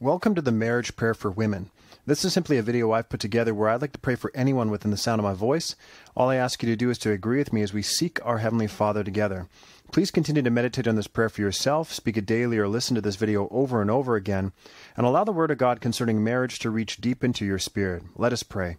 Welcome to the Marriage Prayer for Women. This is simply a video I've put together where I'd like to pray for anyone within the sound of my voice. All I ask you to do is to agree with me as we seek our Heavenly Father together. Please continue to meditate on this prayer for yourself, speak it daily, or listen to this video over and over again, and allow the Word of God concerning marriage to reach deep into your spirit. Let us pray.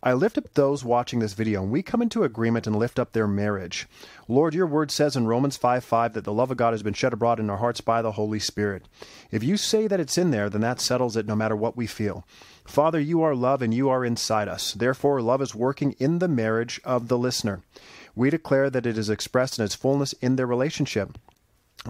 I lift up those watching this video, and we come into agreement and lift up their marriage. Lord, your word says in Romans 5 5 that the love of God has been shed abroad in our hearts by the Holy Spirit. If you say that it's in there, then that settles it no matter what we feel. Father, you are love and you are inside us. Therefore, love is working in the marriage of the listener. We declare that it is expressed in its fullness in their relationship.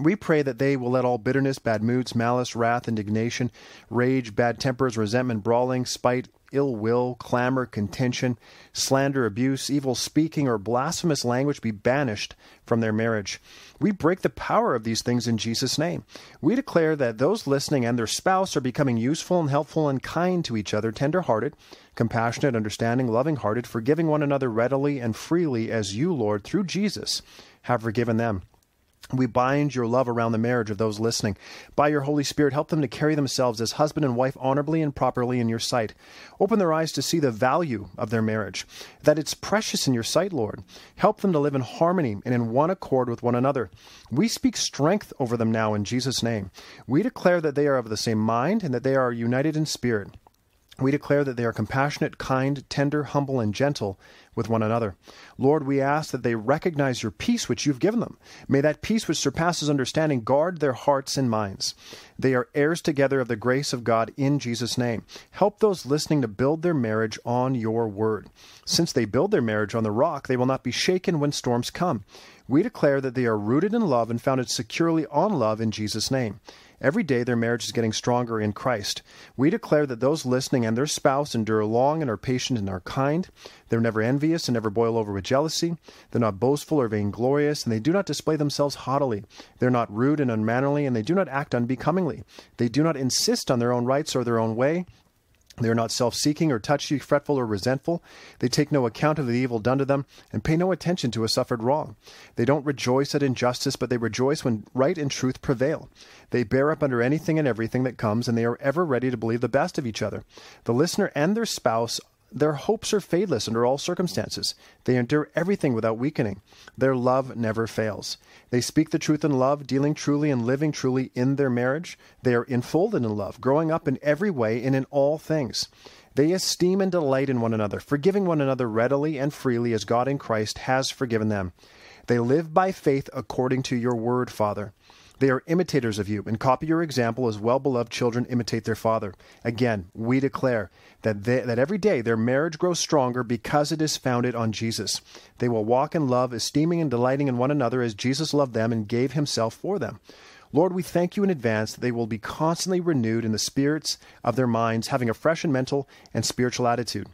We pray that they will let all bitterness, bad moods, malice, wrath, indignation, rage, bad tempers, resentment, brawling, spite, ill will, clamor, contention, slander, abuse, evil speaking, or blasphemous language be banished from their marriage. We break the power of these things in Jesus' name. We declare that those listening and their spouse are becoming useful and helpful and kind to each other, tender hearted, compassionate, understanding, loving hearted, forgiving one another readily and freely as you, Lord, through Jesus, have forgiven them. We bind your love around the marriage of those listening. By your Holy Spirit, help them to carry themselves as husband and wife honorably and properly in your sight. Open their eyes to see the value of their marriage, that it's precious in your sight, Lord. Help them to live in harmony and in one accord with one another. We speak strength over them now in Jesus' name. We declare that they are of the same mind and that they are united in spirit. We declare that they are compassionate, kind, tender, humble, and gentle with one another. Lord, we ask that they recognize your peace which you've given them. May that peace which surpasses understanding guard their hearts and minds. They are heirs together of the grace of God in Jesus' name. Help those listening to build their marriage on your word. Since they build their marriage on the rock, they will not be shaken when storms come. We declare that they are rooted in love and founded securely on love in Jesus' name. Every day their marriage is getting stronger in Christ. We declare that those listening and their spouse endure long and are patient and are kind. They're never envious and never boil over with jealousy. They're not boastful or vainglorious, and they do not display themselves haughtily. They're not rude and unmannerly, and they do not act unbecomingly. They do not insist on their own rights or their own way. They are not self seeking or touchy, fretful, or resentful. They take no account of the evil done to them and pay no attention to a suffered wrong. They don't rejoice at injustice, but they rejoice when right and truth prevail. They bear up under anything and everything that comes, and they are ever ready to believe the best of each other. The listener and their spouse their hopes are fadeless under all circumstances. They endure everything without weakening. Their love never fails. They speak the truth in love, dealing truly and living truly in their marriage. They are enfolded in love, growing up in every way and in all things. They esteem and delight in one another, forgiving one another readily and freely as God in Christ has forgiven them. They live by faith according to your word, Father. They are imitators of you and copy your example as well beloved children imitate their father. Again, we declare that, they, that every day their marriage grows stronger because it is founded on Jesus. They will walk in love, esteeming and delighting in one another as Jesus loved them and gave himself for them. Lord, we thank you in advance that they will be constantly renewed in the spirits of their minds, having a fresh and mental and spiritual attitude.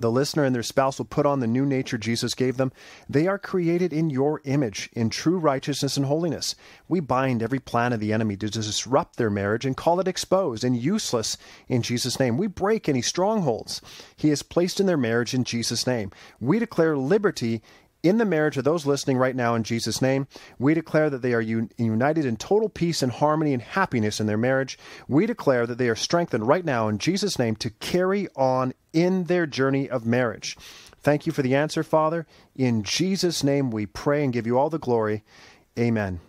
The listener and their spouse will put on the new nature Jesus gave them. They are created in your image, in true righteousness and holiness. We bind every plan of the enemy to disrupt their marriage and call it exposed and useless in Jesus' name. We break any strongholds he has placed in their marriage in Jesus' name. We declare liberty in the marriage of those listening right now in Jesus' name. We declare that they are un- united in total peace and harmony and happiness in their marriage. We declare that they are strengthened right now in Jesus' name to carry on in their journey of marriage. Thank you for the answer, Father. In Jesus' name we pray and give you all the glory. Amen.